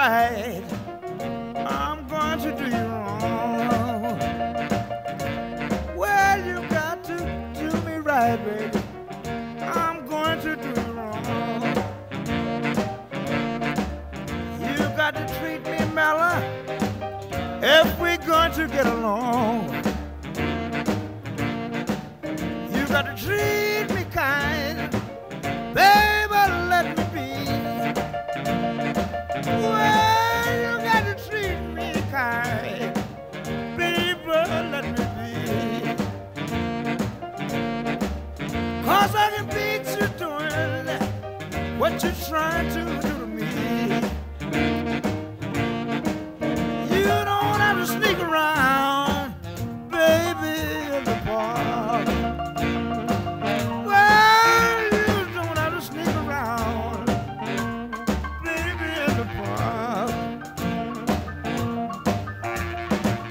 right, I'm going to do you wrong. Well, you got to do me right, baby. I'm going to do you wrong. You got to treat me mellow if we're going to get along. You got to treat me kind, baby. Let me be. What trying to do. You don't have to sneak around, baby, in the. Well, you don't have to sneak around, baby, in the.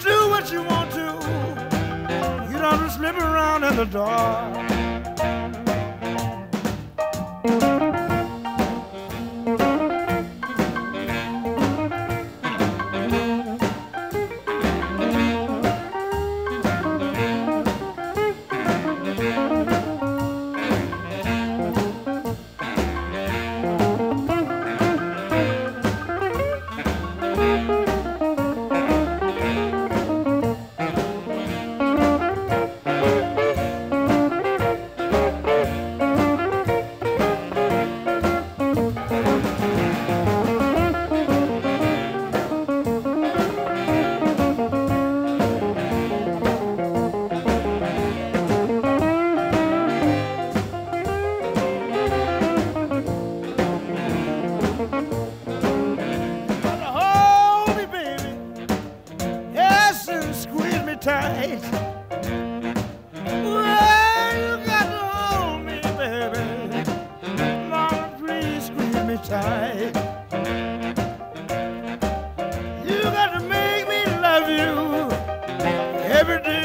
Do what you want to. You don't have to slip around in the dark. tight. Well, you got to hold me, baby. Mama, please squeeze me tight. You got to make me love you every day.